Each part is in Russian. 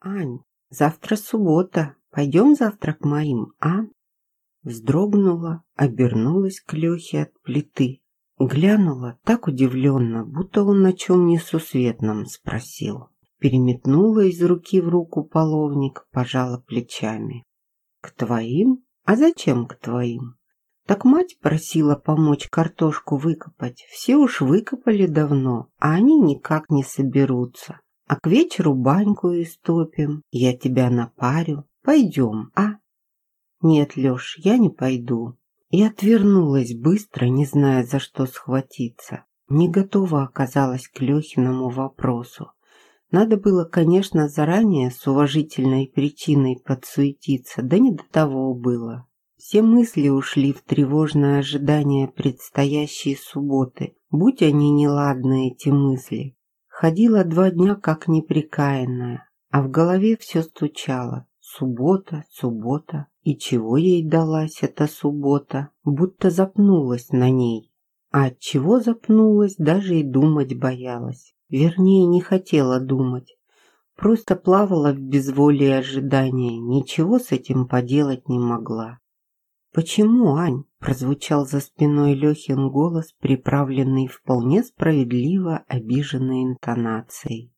«Ань, завтра суббота. Пойдем завтра к моим, а?» Вздрогнула, обернулась к Лехе от плиты. Глянула так удивленно, будто он на чем несусветном спросил. Переметнула из руки в руку половник, пожала плечами. «К твоим? А зачем к твоим?» Так мать просила помочь картошку выкопать. Все уж выкопали давно, а они никак не соберутся. А к вечеру баньку истопим, я тебя напарю. Пойдем, а? Нет, Леш, я не пойду. И отвернулась быстро, не зная, за что схватиться. Не готова оказалась к Лехиному вопросу. Надо было, конечно, заранее с уважительной причиной подсуетиться, да не до того было. Все мысли ушли в тревожное ожидание предстоящей субботы. Будь они неладны, эти мысли. Ходила два дня как неприкаянная, а в голове все стучало. Суббота, суббота. И чего ей далась эта суббота? Будто запнулась на ней. А от чего запнулась, даже и думать боялась. Вернее, не хотела думать. Просто плавала в безволии ожидания, ничего с этим поделать не могла. «Почему, Ань?» – прозвучал за спиной Лехин голос, приправленный вполне справедливо обиженной интонацией.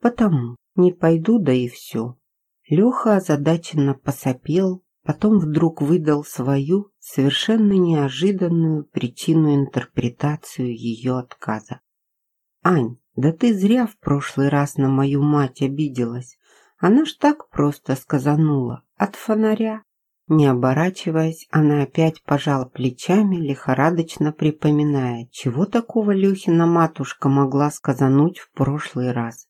«Потому. Не пойду, да и все». Леха озадаченно посопел, потом вдруг выдал свою, совершенно неожиданную причину интерпретацию ее отказа. «Ань, да ты зря в прошлый раз на мою мать обиделась. Она ж так просто сказанула. От фонаря. Не оборачиваясь, она опять пожала плечами, лихорадочно припоминая, чего такого Лехина матушка могла сказануть в прошлый раз.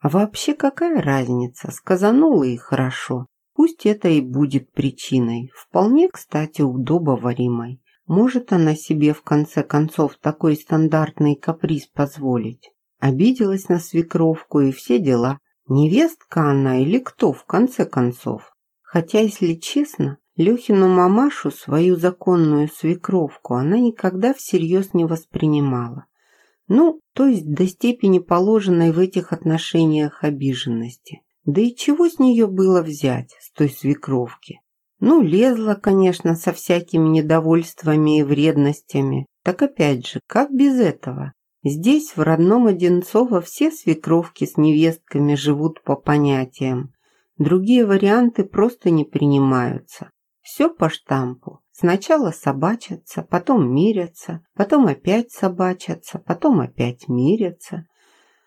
А вообще какая разница, сказанула и хорошо. Пусть это и будет причиной, вполне, кстати, удобоваримой. Может она себе в конце концов такой стандартный каприз позволить. Обиделась на свекровку и все дела. Невестка она или кто в конце концов? Хотя, если честно, Лехину мамашу, свою законную свекровку, она никогда всерьез не воспринимала. Ну, то есть до степени положенной в этих отношениях обиженности. Да и чего с нее было взять, с той свекровки? Ну, лезла, конечно, со всякими недовольствами и вредностями. Так опять же, как без этого? Здесь, в родном Одинцово, все свекровки с невестками живут по понятиям. Другие варианты просто не принимаются. Все по штампу. Сначала собачатся, потом мирятся, потом опять собачатся, потом опять мирятся.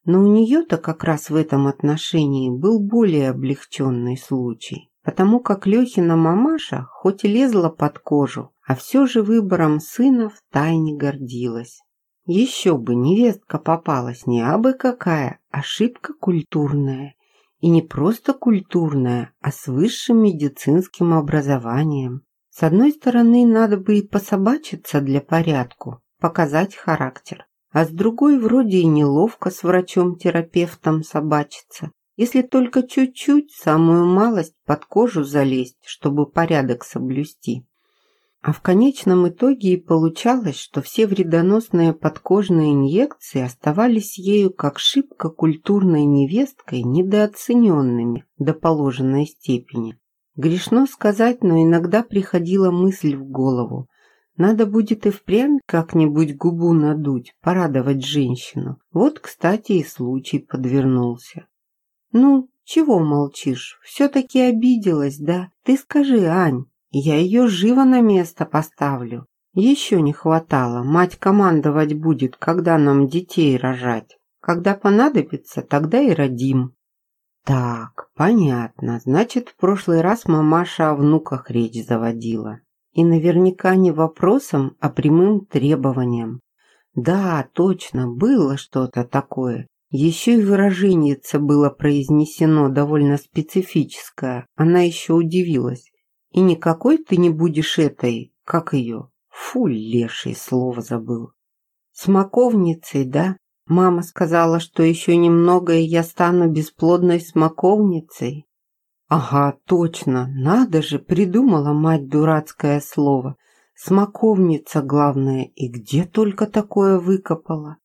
Но у нее-то как раз в этом отношении был более облегченный случай, потому как Лехина мамаша хоть и лезла под кожу, а все же выбором сына втайне гордилась. Еще бы невестка попалась не абы какая, ошибка культурная и не просто культурная, а с высшим медицинским образованием. С одной стороны, надо бы и пособачиться для порядку, показать характер. А с другой, вроде и неловко с врачом-терапевтом собачиться. Если только чуть-чуть, самую малость под кожу залезть, чтобы порядок соблюсти. А в конечном итоге и получалось, что все вредоносные подкожные инъекции оставались ею как шибко культурной невесткой недооцененными до положенной степени. Грешно сказать, но иногда приходила мысль в голову. Надо будет и впрямь как-нибудь губу надуть, порадовать женщину. Вот, кстати, и случай подвернулся. «Ну, чего молчишь? Все-таки обиделась, да? Ты скажи, Ань, я ее живо на место поставлю. Еще не хватало. Мать командовать будет, когда нам детей рожать. Когда понадобится, тогда и родим. Так, понятно. Значит, в прошлый раз мамаша о внуках речь заводила. И наверняка не вопросом, а прямым требованием. Да, точно, было что-то такое. Еще и выражение было произнесено довольно специфическое. Она еще удивилась. И никакой ты не будешь этой, как ее, фу, леший, слово забыл. Смоковницей, да? Мама сказала, что еще немного, и я стану бесплодной смоковницей. Ага, точно, надо же, придумала мать дурацкое слово. Смоковница, главное, и где только такое выкопала.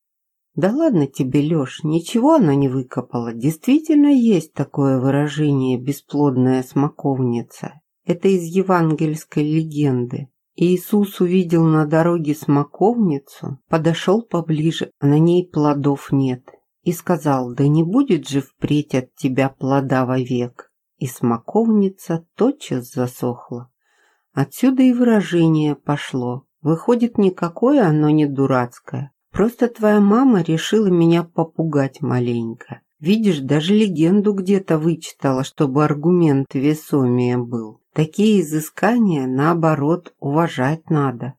Да ладно тебе, Лёш, ничего она не выкопала. Действительно есть такое выражение «бесплодная смоковница». Это из евангельской легенды. Иисус увидел на дороге смоковницу, подошел поближе, а на ней плодов нет, и сказал, да не будет же впредь от тебя плода вовек. И смоковница тотчас засохла. Отсюда и выражение пошло. Выходит, никакое оно не дурацкое. Просто твоя мама решила меня попугать маленько. Видишь, даже легенду где-то вычитала, чтобы аргумент весомее был. Такие изыскания, наоборот, уважать надо.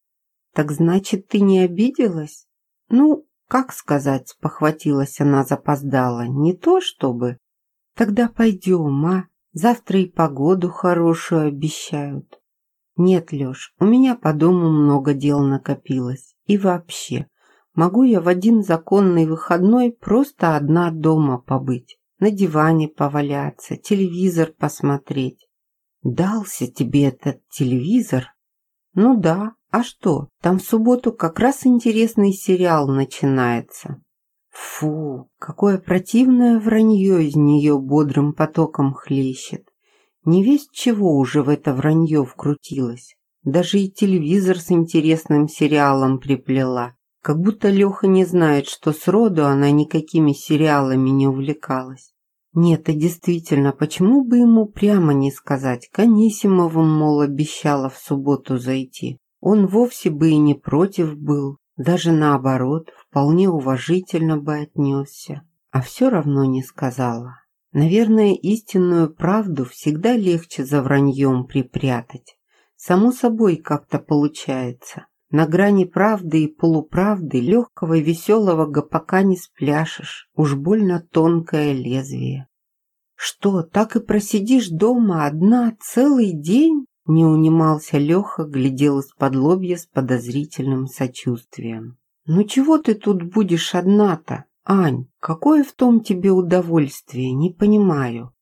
Так значит, ты не обиделась? Ну, как сказать, похватилась она запоздала. Не то чтобы. Тогда пойдем, а? Завтра и погоду хорошую обещают. Нет, Леш, у меня по дому много дел накопилось. И вообще, могу я в один законный выходной просто одна дома побыть, на диване поваляться, телевизор посмотреть. Дался тебе этот телевизор? Ну да, а что, там в субботу как раз интересный сериал начинается. Фу, какое противное вранье из нее бодрым потоком хлещет. Не весть чего уже в это вранье вкрутилось. Даже и телевизор с интересным сериалом приплела. Как будто Леха не знает, что сроду она никакими сериалами не увлекалась. Нет, и действительно, почему бы ему прямо не сказать? К Анисимовым, мол, обещала в субботу зайти. Он вовсе бы и не против был, даже наоборот, вполне уважительно бы отнесся. А все равно не сказала. Наверное, истинную правду всегда легче за враньем припрятать. Само собой как-то получается. На грани правды и полуправды легкого и веселого гопака не спляшешь, уж больно тонкое лезвие. «Что, так и просидишь дома одна целый день?» Не унимался Леха, глядел из-под лобья с подозрительным сочувствием. «Ну чего ты тут будешь одна-то, Ань? Какое в том тебе удовольствие, не понимаю».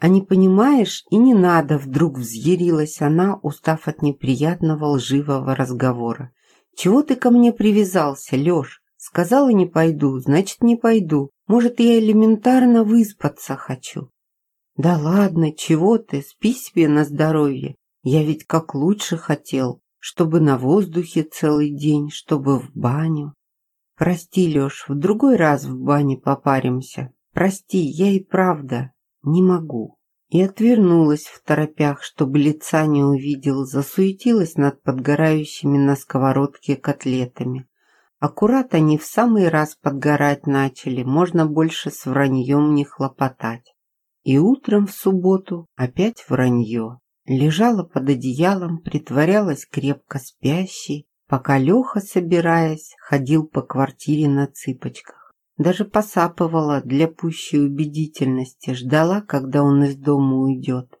«А не понимаешь, и не надо», — вдруг взъярилась она, устав от неприятного лживого разговора. «Чего ты ко мне привязался, Лёш? Сказала не пойду, значит не пойду. Может, я элементарно выспаться хочу». «Да ладно, чего ты, спи себе на здоровье. Я ведь как лучше хотел, чтобы на воздухе целый день, чтобы в баню». «Прости, Лёш, в другой раз в бане попаримся. Прости, я и правда не могу. И отвернулась в торопях, чтобы лица не увидел, засуетилась над подгорающими на сковородке котлетами. Аккурат они в самый раз подгорать начали, можно больше с враньем не хлопотать. И утром в субботу опять вранье. Лежала под одеялом, притворялась крепко спящей, пока Леха, собираясь, ходил по квартире на цыпочках. Даже посапывала для пущей убедительности, ждала, когда он из дома уйдет.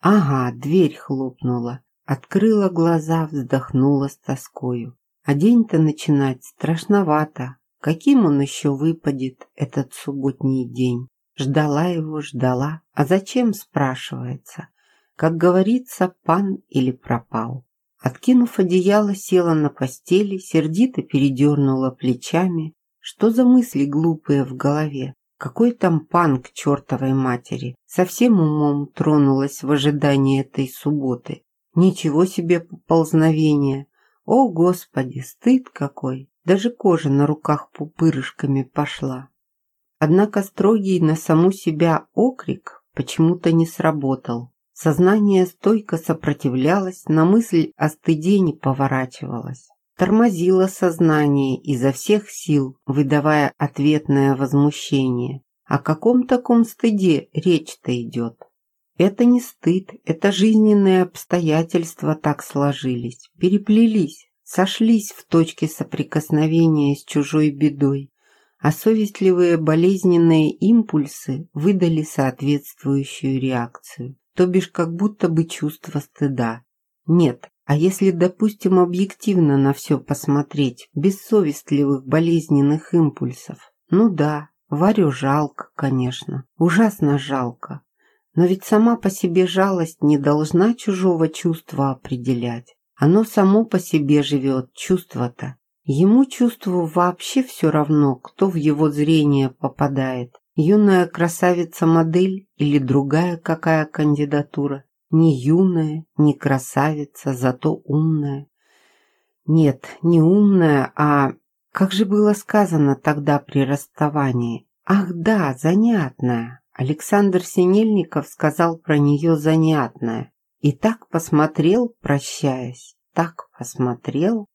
Ага, дверь хлопнула. Открыла глаза, вздохнула с тоскою. А день-то начинать страшновато. Каким он еще выпадет, этот субботний день? Ждала его, ждала. А зачем, спрашивается? Как говорится, пан или пропал. Откинув одеяло, села на постели, сердито передернула плечами, что за мысли глупые в голове? Какой там пан к чертовой матери? Совсем умом тронулась в ожидании этой субботы. Ничего себе поползновение. О, Господи, стыд какой! Даже кожа на руках пупырышками пошла. Однако строгий на саму себя окрик почему-то не сработал. Сознание стойко сопротивлялось, на мысль о стыде не поворачивалось тормозила сознание изо всех сил, выдавая ответное возмущение. О каком таком стыде речь-то идет? Это не стыд, это жизненные обстоятельства так сложились, переплелись, сошлись в точке соприкосновения с чужой бедой, а совестливые болезненные импульсы выдали соответствующую реакцию, то бишь как будто бы чувство стыда. Нет, а если, допустим, объективно на все посмотреть, без совестливых болезненных импульсов? Ну да, Варю жалко, конечно, ужасно жалко. Но ведь сама по себе жалость не должна чужого чувства определять. Оно само по себе живет, чувство-то. Ему чувствовал вообще все равно, кто в его зрение попадает. Юная красавица-модель или другая какая кандидатура. Не юная, не красавица, зато умная. Нет, не умная, а... Как же было сказано тогда при расставании? Ах да, занятная. Александр Синельников сказал про нее занятная. И так посмотрел, прощаясь, так посмотрел.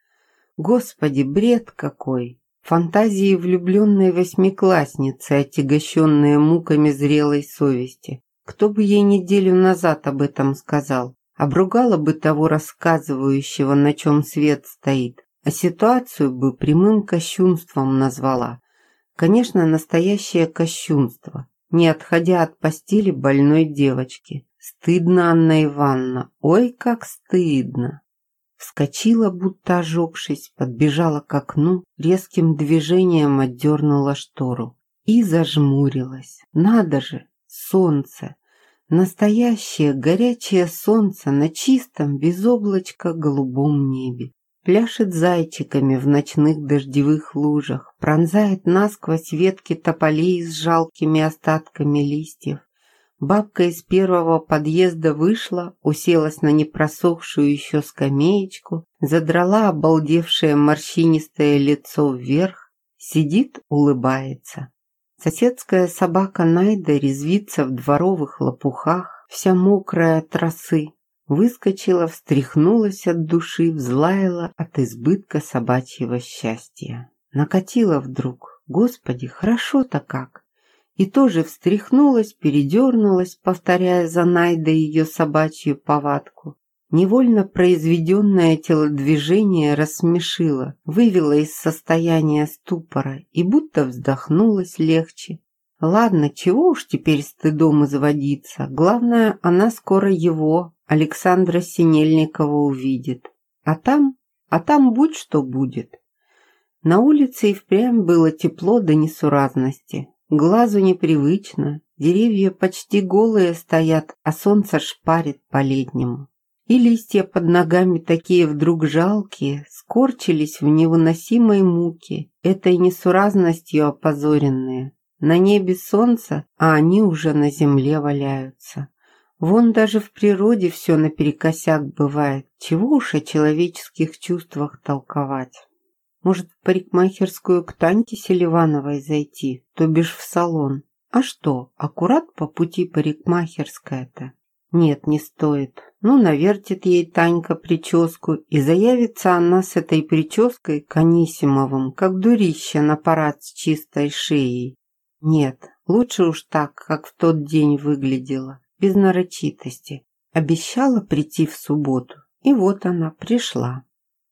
Господи, бред какой! Фантазии влюбленной восьмиклассницы, отягощенные муками зрелой совести. Кто бы ей неделю назад об этом сказал? Обругала бы того рассказывающего, на чем свет стоит, а ситуацию бы прямым кощунством назвала. Конечно, настоящее кощунство, не отходя от постели больной девочки. Стыдно, Анна Ивановна, ой, как стыдно. Вскочила, будто ожегшись, подбежала к окну, резким движением отдернула штору и зажмурилась. Надо же, солнце! Настоящее горячее солнце на чистом, без облачка голубом небе. Пляшет зайчиками в ночных дождевых лужах, пронзает насквозь ветки тополей с жалкими остатками листьев, Бабка из первого подъезда вышла, уселась на непросохшую еще скамеечку, задрала обалдевшее морщинистое лицо вверх, сидит, улыбается. Соседская собака Найда резвится в дворовых лопухах, вся мокрая от росы. Выскочила, встряхнулась от души, взлаяла от избытка собачьего счастья. Накатила вдруг. Господи, хорошо-то как! и тоже встряхнулась, передернулась, повторяя за Найдой ее собачью повадку. Невольно произведенное телодвижение рассмешило, вывело из состояния ступора и будто вздохнулась легче. Ладно, чего уж теперь стыдом изводиться. Главное, она скоро его, Александра Синельникова, увидит. А там, а там будь что будет. На улице и впрямь было тепло до несуразности. Глазу непривычно, деревья почти голые стоят, а солнце шпарит по-летнему. И листья под ногами такие вдруг жалкие, скорчились в невыносимой муке, этой несуразностью опозоренные. На небе солнце, а они уже на земле валяются. Вон даже в природе все наперекосяк бывает, чего уж о человеческих чувствах толковать. Может, в парикмахерскую к Таньке Селивановой зайти, то бишь в салон. А что, аккурат по пути парикмахерская-то? Нет, не стоит. Ну, навертит ей Танька прическу, и заявится она с этой прической к Анисимовым, как дурище на парад с чистой шеей. Нет, лучше уж так, как в тот день выглядела, без нарочитости. Обещала прийти в субботу, и вот она пришла.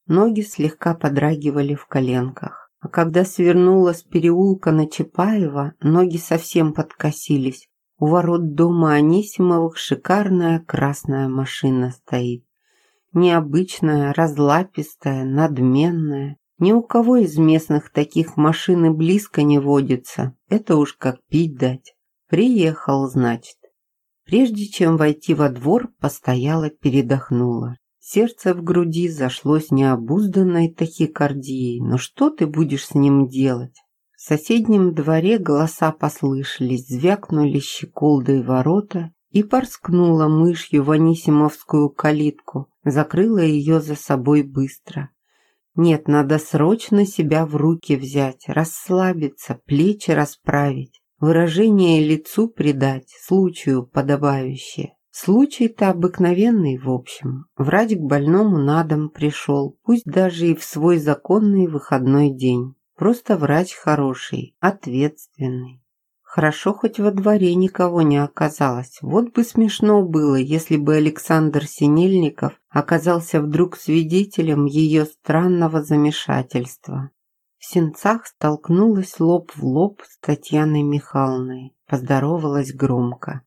Ноги слегка подрагивали в коленках. А когда свернула с переулка на Чапаева, ноги совсем подкосились. У ворот дома Анисимовых шикарная красная машина стоит. Необычная, разлапистая, надменная. Ни у кого из местных таких машин и близко не водится. Это уж как пить дать. Приехал, значит. Прежде чем войти во двор, постояла, передохнула. Сердце в груди зашлось необузданной тахикардией. Но что ты будешь с ним делать? Соседнем дворе голоса послышались, звякнули щеколдой ворота и порскнула мышью в Анисимовскую калитку, закрыла ее за собой быстро. Нет, надо срочно себя в руки взять, расслабиться, плечи расправить, выражение лицу придать, случаю подобающее. Случай-то обыкновенный, в общем. Врач к больному на дом пришел, пусть даже и в свой законный выходной день. Просто врач хороший, ответственный. Хорошо, хоть во дворе никого не оказалось. Вот бы смешно было, если бы Александр Синельников оказался вдруг свидетелем ее странного замешательства. В сенцах столкнулась лоб в лоб с Татьяной Михайловной. Поздоровалась громко.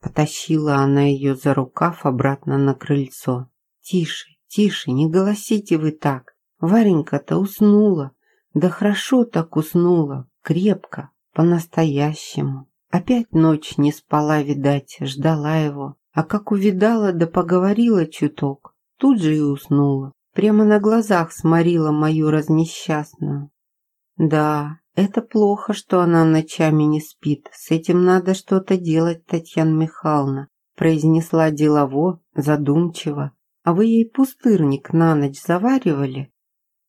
Потащила она ее за рукав обратно на крыльцо. «Тише, тише, не голосите вы так. Варенька-то уснула. Да хорошо так уснула, крепко, по-настоящему. Опять ночь не спала, видать, ждала его. А как увидала, да поговорила чуток, тут же и уснула. прямо на глазах сморила мою разнесчастную. Да, это плохо, что она ночами не спит. С этим надо что-то делать, Татьяна Михайловна, произнесла делово, задумчиво. А вы ей пустырник на ночь заваривали?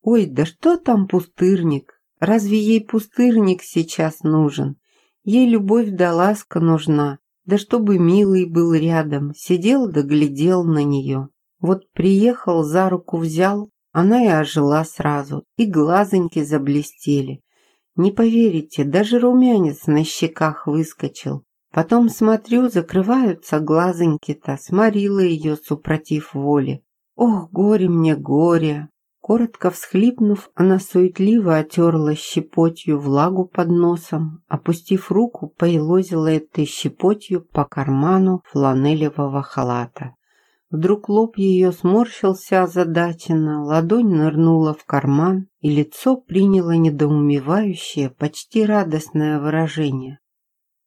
Ой, да что там пустырник? Разве ей пустырник сейчас нужен? Ей любовь да ласка нужна. Да чтобы милый был рядом, сидел да глядел на нее. Вот приехал, за руку взял, она и ожила сразу, и глазоньки заблестели. Не поверите, даже румянец на щеках выскочил. Потом смотрю, закрываются глазоньки-то, сморила ее супротив воли. Ох, горе мне, горе! Коротко всхлипнув, она суетливо отерла щепотью влагу под носом, опустив руку, поелозила этой щепотью по карману фланелевого халата. Вдруг лоб ее сморщился озадаченно, ладонь нырнула в карман, и лицо приняло недоумевающее, почти радостное выражение.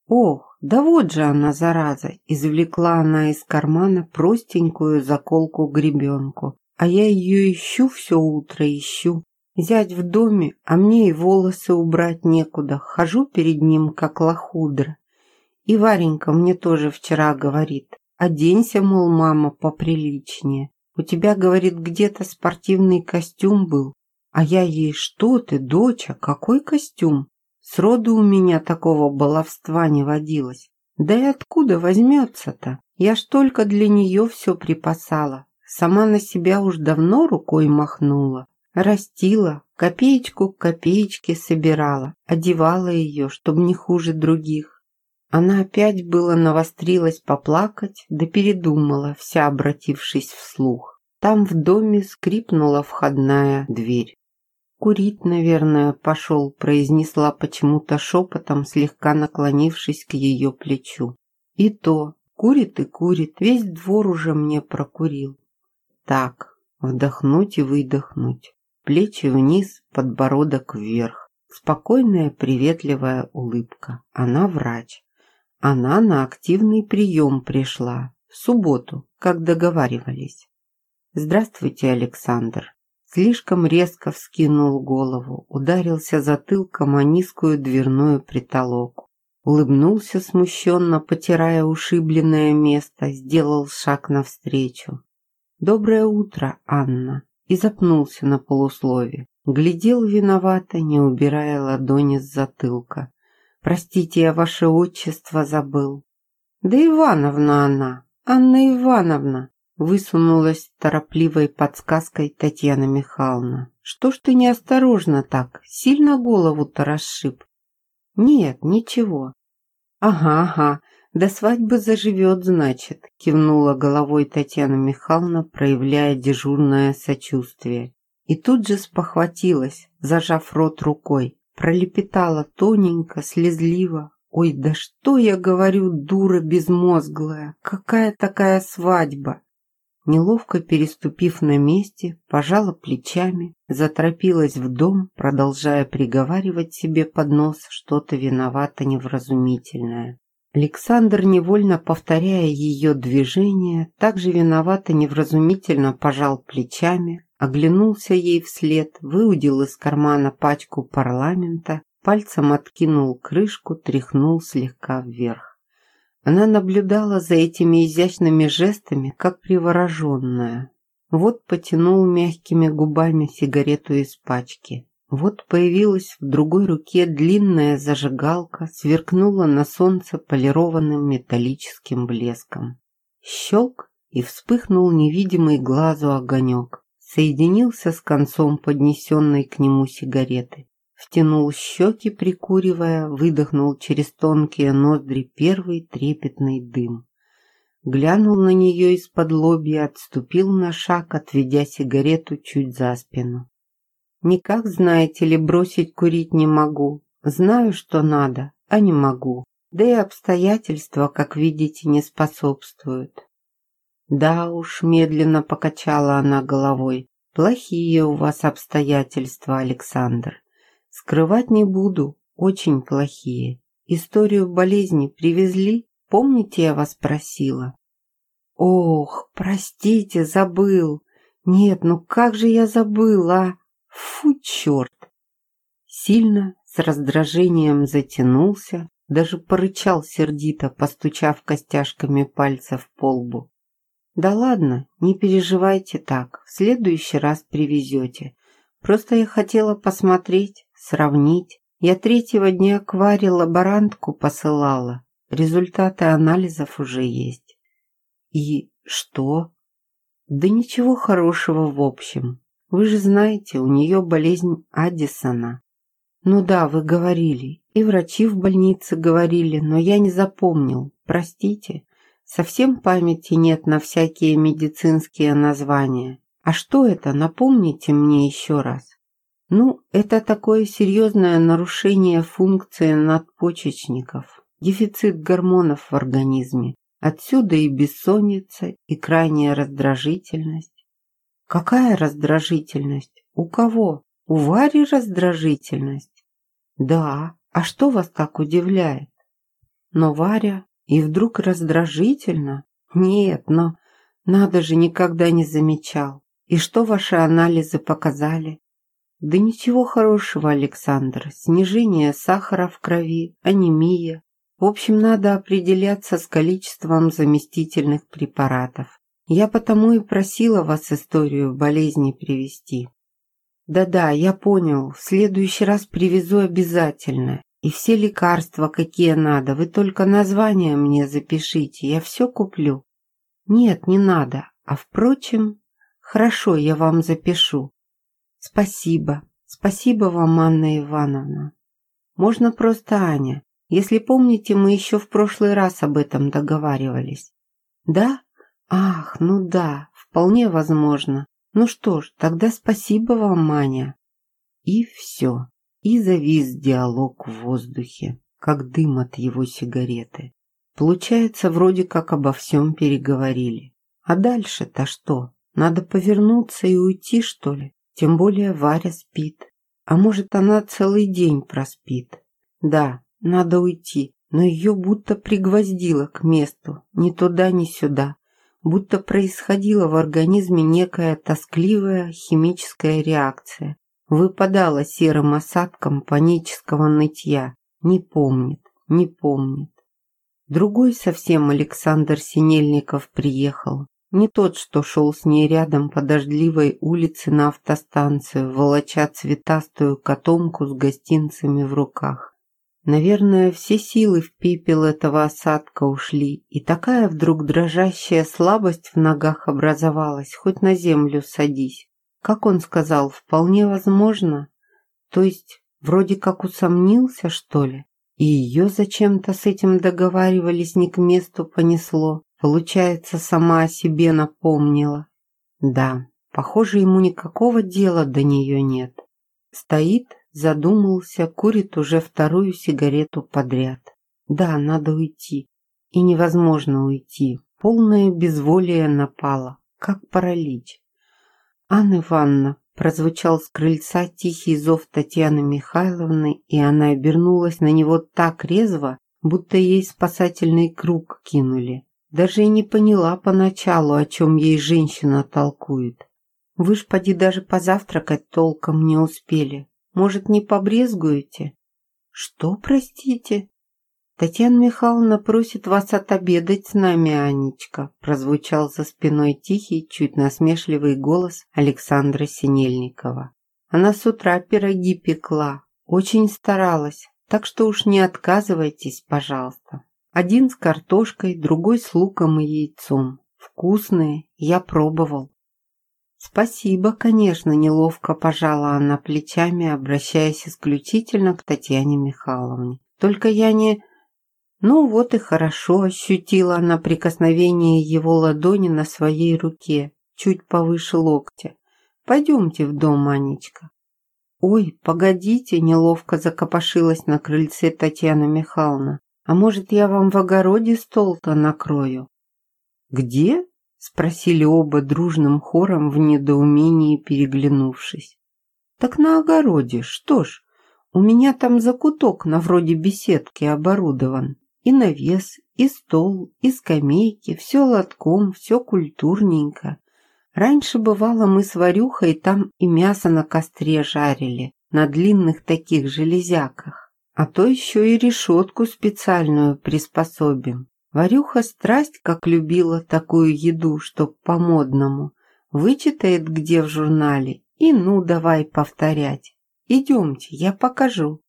«Ох, да вот же она, зараза!» – извлекла она из кармана простенькую заколку-гребенку. А я ее ищу все утро, ищу. Зять в доме, а мне и волосы убрать некуда. Хожу перед ним, как лохудра. И Варенька мне тоже вчера говорит, Оденься, мол, мама, поприличнее. У тебя, говорит, где-то спортивный костюм был. А я ей, что ты, доча, какой костюм? Сроду у меня такого баловства не водилось. Да и откуда возьмется-то? Я ж только для нее все припасала. Сама на себя уж давно рукой махнула. Растила, копеечку к копеечке собирала, одевала ее, чтобы не хуже других. Она опять было навострилась поплакать, да передумала, вся обратившись вслух. Там в доме скрипнула входная дверь. «Курить, наверное, пошел», – произнесла почему-то шепотом, слегка наклонившись к ее плечу. «И то, курит и курит, весь двор уже мне прокурил». Так, вдохнуть и выдохнуть, плечи вниз, подбородок вверх. Спокойная, приветливая улыбка. Она врач. Она на активный прием пришла в субботу, как договаривались. «Здравствуйте, Александр». Слишком резко вскинул голову, ударился затылком о низкую дверную притолоку. Улыбнулся смущенно, потирая ушибленное место, сделал шаг навстречу. «Доброе утро, Анна!» и запнулся на полуслове. Глядел виновато, не убирая ладони с затылка. Простите, я ваше отчество забыл. Да Ивановна она, Анна Ивановна, высунулась торопливой подсказкой Татьяна Михайловна. Что ж ты неосторожно так, сильно голову-то расшиб? Нет, ничего. Ага, ага, до свадьбы заживет, значит, кивнула головой Татьяна Михайловна, проявляя дежурное сочувствие. И тут же спохватилась, зажав рот рукой пролепетала тоненько, слезливо. «Ой, да что я говорю, дура безмозглая! Какая такая свадьба!» Неловко переступив на месте, пожала плечами, заторопилась в дом, продолжая приговаривать себе под нос что-то виновато невразумительное. Александр, невольно повторяя ее движение, также виновато невразумительно пожал плечами, Оглянулся ей вслед, выудил из кармана пачку парламента, пальцем откинул крышку, тряхнул слегка вверх. Она наблюдала за этими изящными жестами, как привороженная. Вот потянул мягкими губами сигарету из пачки. Вот появилась в другой руке длинная зажигалка, сверкнула на солнце полированным металлическим блеском. Щелк, и вспыхнул невидимый глазу огонек соединился с концом поднесенной к нему сигареты. Втянул щеки, прикуривая, выдохнул через тонкие ноздри первый трепетный дым. Глянул на нее из-под лобья, отступил на шаг, отведя сигарету чуть за спину. «Никак, знаете ли, бросить курить не могу. Знаю, что надо, а не могу. Да и обстоятельства, как видите, не способствуют. Да уж, медленно покачала она головой. Плохие у вас обстоятельства, Александр. Скрывать не буду, очень плохие. Историю болезни привезли? Помните, я вас просила? Ох, простите, забыл. Нет, ну как же я забыла? Фу, черт! Сильно, с раздражением затянулся, даже порычал сердито, постучав костяшками пальцев по лбу. «Да ладно, не переживайте так, в следующий раз привезете. Просто я хотела посмотреть, сравнить. Я третьего дня к Варе лаборантку посылала. Результаты анализов уже есть». «И что?» «Да ничего хорошего в общем. Вы же знаете, у нее болезнь Аддисона. Ну да, вы говорили. И врачи в больнице говорили, но я не запомнил. Простите. Совсем памяти нет на всякие медицинские названия. А что это? Напомните мне еще раз. Ну, это такое серьезное нарушение функции надпочечников. Дефицит гормонов в организме. Отсюда и бессонница, и крайняя раздражительность. Какая раздражительность? У кого? У Вари раздражительность? Да, а что вас так удивляет? Но Варя и вдруг раздражительно? Нет, но надо же, никогда не замечал. И что ваши анализы показали? Да ничего хорошего, Александр. Снижение сахара в крови, анемия. В общем, надо определяться с количеством заместительных препаратов. Я потому и просила вас историю болезни привести. Да-да, я понял. В следующий раз привезу обязательно. И все лекарства, какие надо. Вы только название мне запишите, я все куплю. Нет, не надо. А впрочем, хорошо, я вам запишу. Спасибо. Спасибо вам, Анна Ивановна. Можно просто Аня. Если помните, мы еще в прошлый раз об этом договаривались. Да? Ах, ну да, вполне возможно. Ну что ж, тогда спасибо вам, Маня. И все. И завис диалог в воздухе, как дым от его сигареты. Получается, вроде как обо всем переговорили. А дальше-то что? Надо повернуться и уйти, что ли? Тем более Варя спит. А может, она целый день проспит. Да, надо уйти, но ее будто пригвоздило к месту, ни туда, ни сюда будто происходила в организме некая тоскливая химическая реакция. Выпадала серым осадком панического нытья. Не помнит, не помнит. Другой совсем Александр Синельников приехал. Не тот, что шел с ней рядом по дождливой улице на автостанцию, волоча цветастую котомку с гостинцами в руках. Наверное, все силы в пепел этого осадка ушли, и такая вдруг дрожащая слабость в ногах образовалась, хоть на землю садись. Как он сказал, вполне возможно. То есть, вроде как усомнился, что ли? И ее зачем-то с этим договаривались, не к месту понесло. Получается, сама о себе напомнила. Да, похоже, ему никакого дела до нее нет. Стоит, Задумался, курит уже вторую сигарету подряд. Да, надо уйти. И невозможно уйти. Полное безволие напало, как паралич. Анна Ивановна, прозвучал с крыльца тихий зов Татьяны Михайловны, и она обернулась на него так резво, будто ей спасательный круг кинули. Даже и не поняла поначалу, о чем ей женщина толкует. Вы ж поди даже позавтракать толком не успели. Может, не побрезгуете? Что, простите? Татьяна Михайловна просит вас отобедать с нами, Анечка, прозвучал за спиной тихий, чуть насмешливый голос Александра Синельникова. Она с утра пироги пекла, очень старалась, так что уж не отказывайтесь, пожалуйста. Один с картошкой, другой с луком и яйцом. Вкусные, я пробовал. «Спасибо, конечно», – неловко пожала она плечами, обращаясь исключительно к Татьяне Михайловне. «Только я не...» «Ну вот и хорошо», – ощутила она прикосновение его ладони на своей руке, чуть повыше локтя. «Пойдемте в дом, Анечка». «Ой, погодите», – неловко закопошилась на крыльце Татьяна Михайловна. «А может, я вам в огороде стол-то накрою?» «Где?» Спросили оба дружным хором в недоумении переглянувшись. Так на огороде, что ж, у меня там закуток на вроде беседки оборудован. И навес, и стол, и скамейки, все лотком, все культурненько. Раньше, бывало, мы с Варюхой там и мясо на костре жарили, на длинных таких железяках. А то еще и решетку специальную приспособим. Варюха страсть как любила такую еду, что по-модному. Вычитает где в журнале и ну давай повторять. Идемте, я покажу.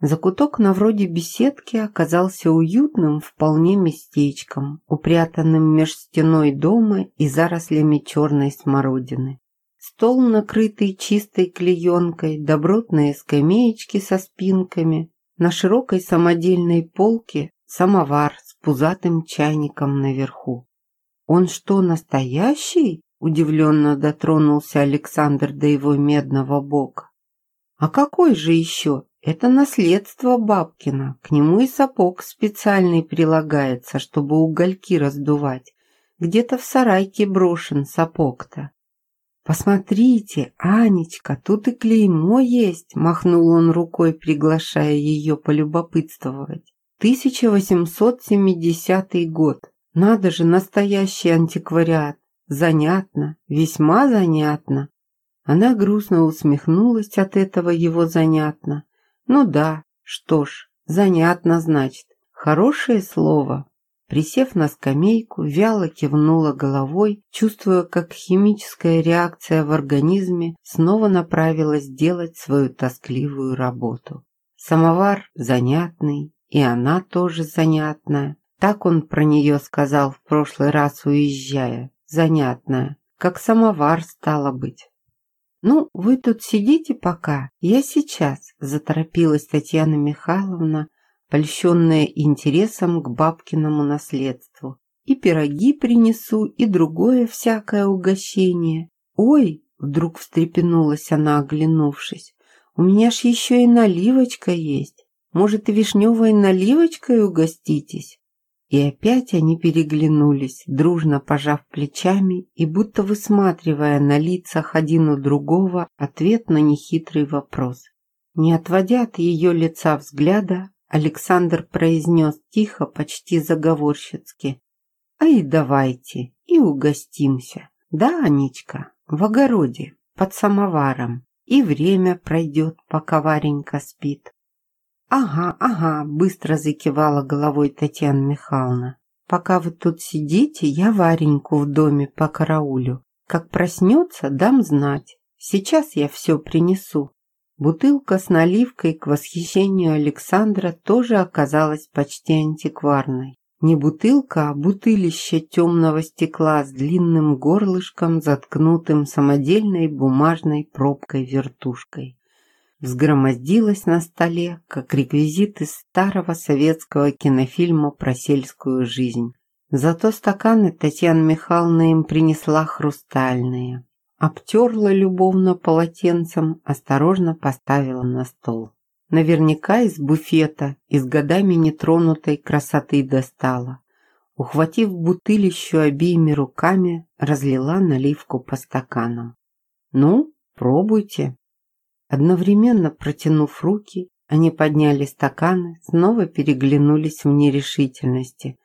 Закуток на вроде беседки оказался уютным вполне местечком, упрятанным меж стеной дома и зарослями черной смородины. Стол, накрытый чистой клеенкой, добротные скамеечки со спинками, на широкой самодельной полке самовар пузатым чайником наверху. «Он что, настоящий?» – удивленно дотронулся Александр до его медного бока. «А какой же еще? Это наследство Бабкина. К нему и сапог специальный прилагается, чтобы угольки раздувать. Где-то в сарайке брошен сапог-то. «Посмотрите, Анечка, тут и клеймо есть!» – махнул он рукой, приглашая ее полюбопытствовать. «1870 год. Надо же, настоящий антиквариат. Занятно, весьма занятно». Она грустно усмехнулась от этого его занятно. Ну да, что ж, занятно значит. Хорошее слово. Присев на скамейку, вяло кивнула головой, чувствуя, как химическая реакция в организме снова направилась делать свою тоскливую работу. Самовар занятный, и она тоже занятная. Так он про нее сказал в прошлый раз, уезжая. Занятная. Как самовар стало быть. «Ну, вы тут сидите пока, я сейчас», – заторопилась Татьяна Михайловна, польщенная интересом к бабкиному наследству. «И пироги принесу, и другое всякое угощение». «Ой!» – вдруг встрепенулась она, оглянувшись. «У меня ж еще и наливочка есть. Может, вишневой наливочкой угоститесь?» И опять они переглянулись, дружно пожав плечами и будто высматривая на лицах один у другого ответ на нехитрый вопрос. Не отводя от ее лица взгляда, Александр произнес тихо, почти заговорщицки. «Ай, давайте и угостимся. Да, Анечка, в огороде, под самоваром. И время пройдет, пока Варенька спит. «Ага, ага», – быстро закивала головой Татьяна Михайловна. «Пока вы тут сидите, я Вареньку в доме по караулю. Как проснется, дам знать. Сейчас я все принесу». Бутылка с наливкой к восхищению Александра тоже оказалась почти антикварной. Не бутылка, а бутылище темного стекла с длинным горлышком, заткнутым самодельной бумажной пробкой-вертушкой взгромоздилась на столе, как реквизит из старого советского кинофильма про сельскую жизнь. Зато стаканы Татьяна Михайловна им принесла хрустальные. Обтерла любовно полотенцем, осторожно поставила на стол. Наверняка из буфета, из годами нетронутой красоты достала. Ухватив бутылищу обеими руками, разлила наливку по стаканам. «Ну, пробуйте», Одновременно протянув руки, они подняли стаканы, снова переглянулись в нерешительности.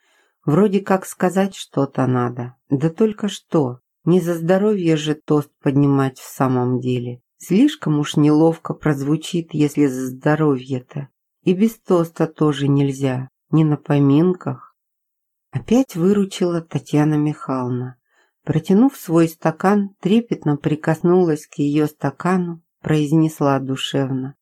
Вроде как сказать что-то надо. Да только что. Не за здоровье же тост поднимать в самом деле. Слишком уж неловко прозвучит, если за здоровье-то. И без тоста тоже нельзя. Не на поминках. Опять выручила Татьяна Михайловна. Протянув свой стакан, трепетно прикоснулась к ее стакану, произнесла душевно.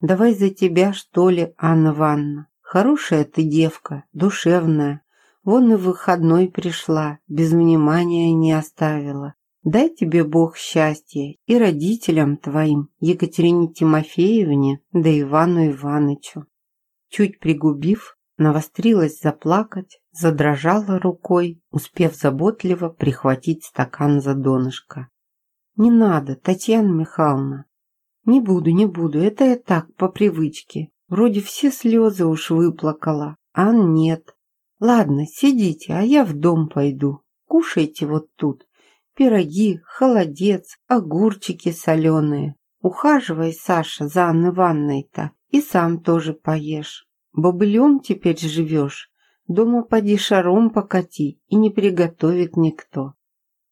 «Давай за тебя, что ли, Анна Ивановна? Хорошая ты девка, душевная. Вон и в выходной пришла, без внимания не оставила. Дай тебе Бог счастья и родителям твоим, Екатерине Тимофеевне, да Ивану Иванычу». Чуть пригубив, навострилась заплакать, задрожала рукой, успев заботливо прихватить стакан за донышко. «Не надо, Татьяна Михайловна, «Не буду, не буду, это я так, по привычке. Вроде все слезы уж выплакала, а нет. Ладно, сидите, а я в дом пойду. Кушайте вот тут. Пироги, холодец, огурчики соленые. Ухаживай, Саша, за Анной Ивановной-то, и сам тоже поешь. Бобылем теперь живешь. Дома поди шаром покати, и не приготовит никто.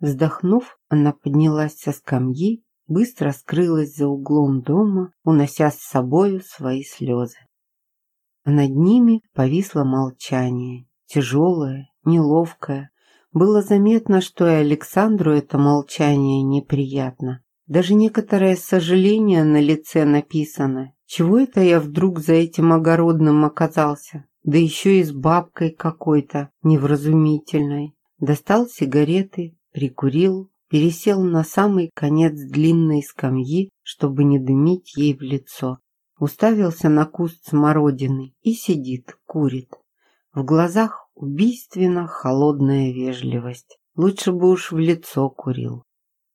Вздохнув, она поднялась со скамьи, быстро скрылась за углом дома, унося с собою свои слезы. Над ними повисло молчание, тяжелое, неловкое. Было заметно, что и Александру это молчание неприятно. Даже некоторое сожаление на лице написано. Чего это я вдруг за этим огородным оказался? Да еще и с бабкой какой-то невразумительной. Достал сигареты, прикурил, пересел на самый конец длинной скамьи, чтобы не дымить ей в лицо. Уставился на куст смородины и сидит, курит. В глазах убийственно холодная вежливость. Лучше бы уж в лицо курил.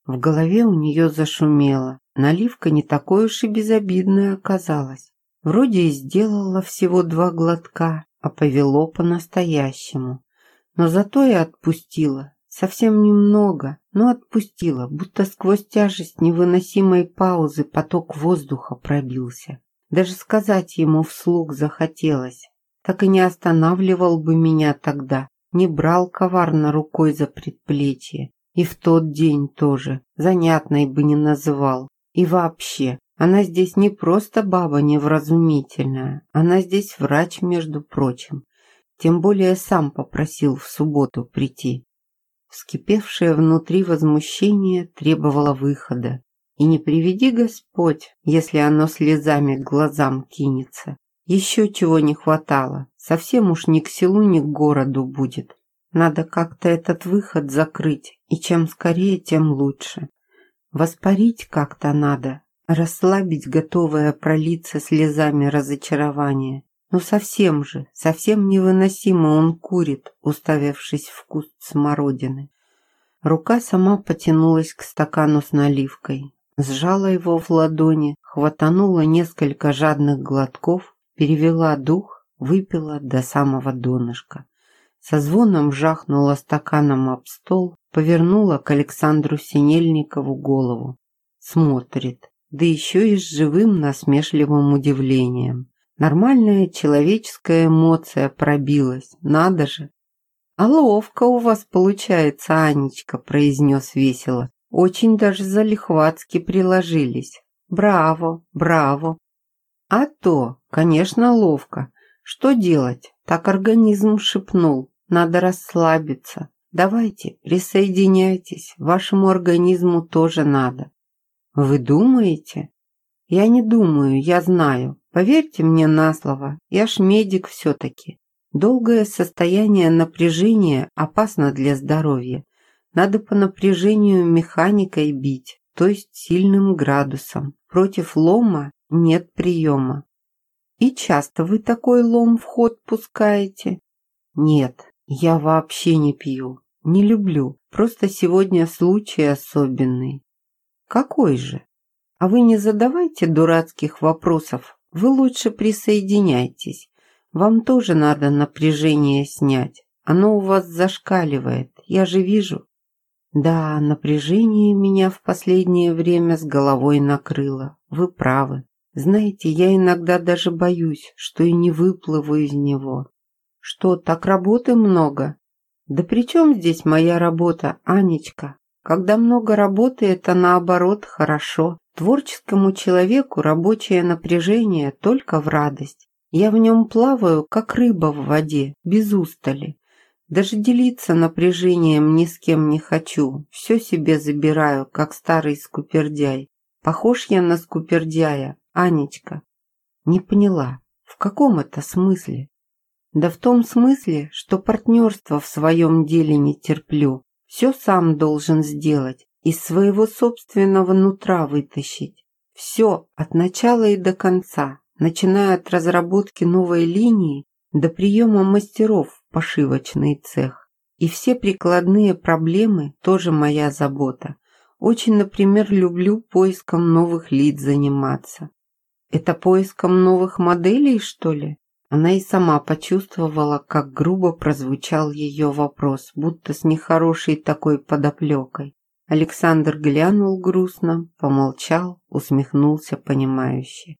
В голове у нее зашумело. Наливка не такой уж и безобидная оказалась. Вроде и сделала всего два глотка, а повело по-настоящему. Но зато и отпустила. Совсем немного, но отпустила, будто сквозь тяжесть невыносимой паузы поток воздуха пробился. Даже сказать ему вслух захотелось. Так и не останавливал бы меня тогда, не брал коварно рукой за предплечье, и в тот день тоже, занятной бы не называл. И вообще, она здесь не просто баба невразумительная, она здесь врач, между прочим. Тем более сам попросил в субботу прийти. Вскипевшее внутри возмущение требовало выхода. И не приведи Господь, если оно слезами к глазам кинется. Еще чего не хватало, совсем уж ни к селу, ни к городу будет. Надо как-то этот выход закрыть, и чем скорее, тем лучше. Воспарить как-то надо, расслабить готовое пролиться слезами разочарование. Ну совсем же, совсем невыносимо он курит, уставившись в куст смородины. Рука сама потянулась к стакану с наливкой, сжала его в ладони, хватанула несколько жадных глотков, перевела дух, выпила до самого донышка со звоном жахнула стаканом об стол, повернула к Александру Синельникову голову. Смотрит, да еще и с живым насмешливым удивлением. Нормальная человеческая эмоция пробилась, надо же. «А ловко у вас получается, Анечка», – произнес весело. «Очень даже залихватски приложились. Браво, браво». «А то, конечно, ловко. Что делать?» – так организм шепнул. Надо расслабиться. Давайте, присоединяйтесь. Вашему организму тоже надо. Вы думаете? Я не думаю, я знаю. Поверьте мне на слово, я ж медик все-таки. Долгое состояние напряжения опасно для здоровья. Надо по напряжению механикой бить, то есть сильным градусом. Против лома нет приема. И часто вы такой лом в ход пускаете? Нет, я вообще не пью, не люблю, просто сегодня случай особенный. Какой же? А вы не задавайте дурацких вопросов, вы лучше присоединяйтесь. Вам тоже надо напряжение снять, оно у вас зашкаливает, я же вижу. Да, напряжение меня в последнее время с головой накрыло, вы правы. Знаете, я иногда даже боюсь, что и не выплыву из него. Что, так работы много? Да при чем здесь моя работа, Анечка? Когда много работы, это наоборот хорошо. Творческому человеку рабочее напряжение только в радость. Я в нем плаваю, как рыба в воде, без устали. Даже делиться напряжением ни с кем не хочу. Все себе забираю, как старый скупердяй. Похож я на скупердяя, Анечка. Не поняла, в каком это смысле? Да в том смысле, что партнерство в своем деле не терплю. Все сам должен сделать, из своего собственного нутра вытащить. Все от начала и до конца, начиная от разработки новой линии до приема мастеров в пошивочный цех. И все прикладные проблемы тоже моя забота. Очень, например, люблю поиском новых лиц заниматься. Это поиском новых моделей, что ли? Она и сама почувствовала, как грубо прозвучал ее вопрос, будто с нехорошей такой подоплекой. Александр глянул грустно, помолчал, усмехнулся понимающе.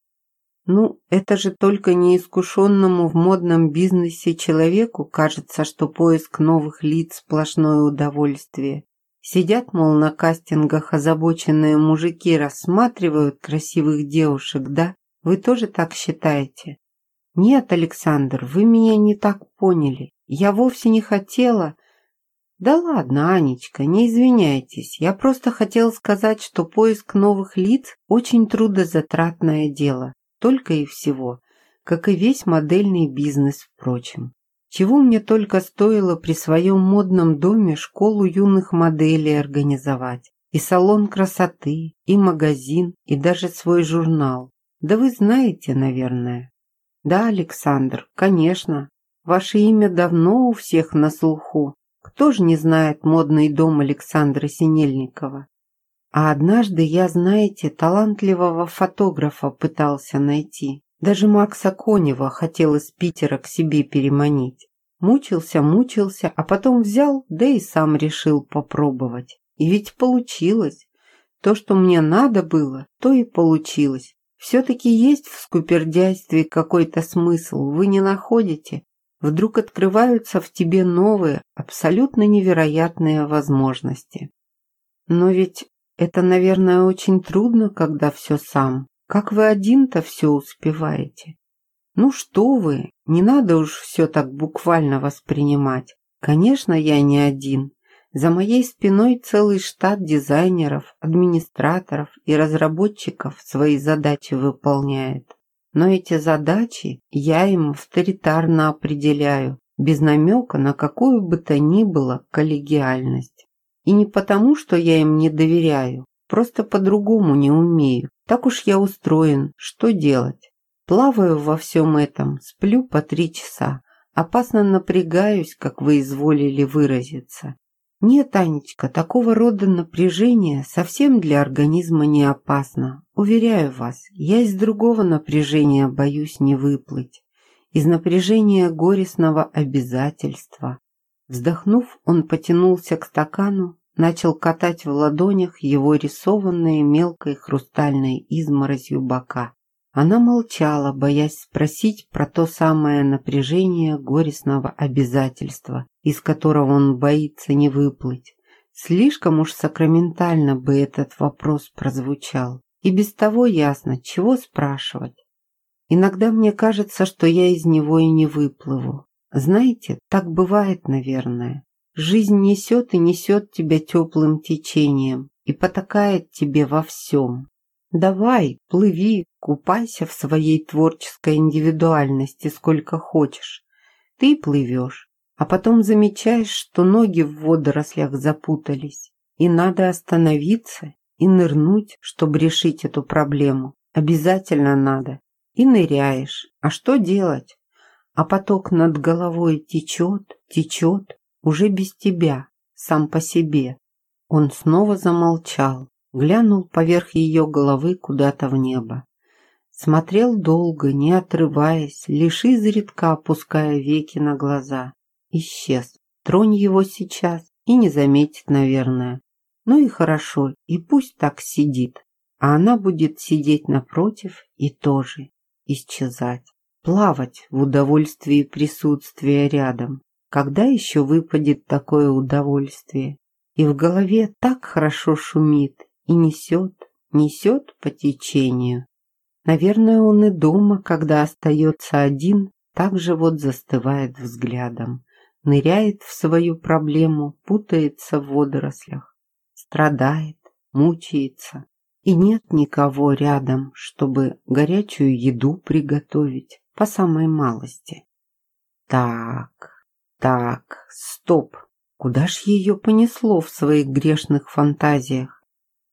Ну, это же только неискушенному в модном бизнесе человеку кажется, что поиск новых лиц – сплошное удовольствие. Сидят, мол, на кастингах озабоченные мужики рассматривают красивых девушек, да? Вы тоже так считаете? Нет, Александр, вы меня не так поняли. Я вовсе не хотела... Да ладно, Анечка, не извиняйтесь. Я просто хотела сказать, что поиск новых лиц очень трудозатратное дело. Только и всего. Как и весь модельный бизнес, впрочем. Чего мне только стоило при своем модном доме школу юных моделей организовать. И салон красоты, и магазин, и даже свой журнал. Да вы знаете, наверное. Да, Александр, конечно. Ваше имя давно у всех на слуху. Кто же не знает модный дом Александра Синельникова? А однажды я, знаете, талантливого фотографа пытался найти. Даже Макса Конева хотел из Питера к себе переманить. Мучился, мучился, а потом взял, да и сам решил попробовать. И ведь получилось. То, что мне надо было, то и получилось. Все-таки есть в скупердяйстве какой-то смысл, вы не находите? Вдруг открываются в тебе новые, абсолютно невероятные возможности. Но ведь это, наверное, очень трудно, когда все сам. Как вы один-то все успеваете? Ну что вы, не надо уж все так буквально воспринимать. Конечно, я не один. За моей спиной целый штат дизайнеров, администраторов и разработчиков свои задачи выполняет. Но эти задачи я им авторитарно определяю, без намека на какую бы то ни было коллегиальность. И не потому, что я им не доверяю, просто по-другому не умею. Так уж я устроен, что делать? Плаваю во всем этом, сплю по три часа. Опасно напрягаюсь, как вы изволили выразиться. Нет, Анечка, такого рода напряжение совсем для организма не опасно. Уверяю вас, я из другого напряжения боюсь не выплыть. Из напряжения горестного обязательства. Вздохнув, он потянулся к стакану, начал катать в ладонях его рисованные мелкой хрустальной изморозью бока. Она молчала, боясь спросить про то самое напряжение горестного обязательства, из которого он боится не выплыть. Слишком уж сакраментально бы этот вопрос прозвучал. И без того ясно, чего спрашивать. Иногда мне кажется, что я из него и не выплыву. Знаете, так бывает, наверное. Жизнь несет и несет тебя теплым течением и потакает тебе во всем. Давай, плыви, купайся в своей творческой индивидуальности сколько хочешь. Ты плывешь, а потом замечаешь, что ноги в водорослях запутались, и надо остановиться и нырнуть, чтобы решить эту проблему. Обязательно надо. И ныряешь. А что делать? А поток над головой течет, течет, уже без тебя, сам по себе. Он снова замолчал, глянул поверх ее головы куда-то в небо. Смотрел долго, не отрываясь, лишь изредка опуская веки на глаза. Исчез. Тронь его сейчас и не заметит, наверное. Ну и хорошо, и пусть так сидит. А она будет сидеть напротив и тоже исчезать. Плавать в удовольствии присутствия рядом. Когда еще выпадет такое удовольствие? И в голове так хорошо шумит и несет, несет по течению. Наверное, он и дома, когда остается один, так же вот застывает взглядом, ныряет в свою проблему, путается в водорослях, страдает, мучается. И нет никого рядом, чтобы горячую еду приготовить по самой малости. Так, так, стоп. Куда ж ее понесло в своих грешных фантазиях?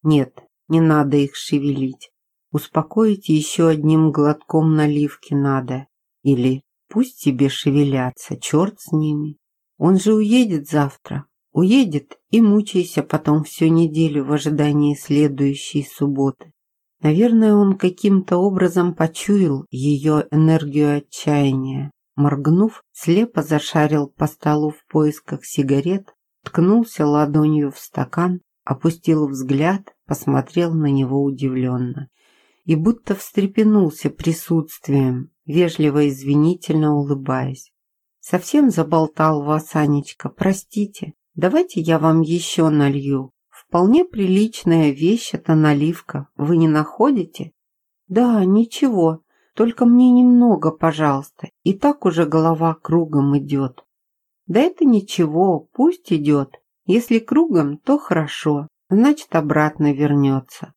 Нет, не надо их шевелить. Успокоить еще одним глотком наливки надо. Или пусть тебе шевелятся, черт с ними. Он же уедет завтра. Уедет и мучайся потом всю неделю в ожидании следующей субботы. Наверное, он каким-то образом почуял ее энергию отчаяния. Моргнув, слепо зашарил по столу в поисках сигарет, ткнулся ладонью в стакан, опустил взгляд, посмотрел на него удивленно и будто встрепенулся присутствием, вежливо-извинительно улыбаясь. «Совсем заболтал вас, Анечка, простите. Давайте я вам еще налью. Вполне приличная вещь это наливка. Вы не находите? Да, ничего. Только мне немного, пожалуйста. И так уже голова кругом идет. Да это ничего, пусть идет. Если кругом, то хорошо. Значит, обратно вернется.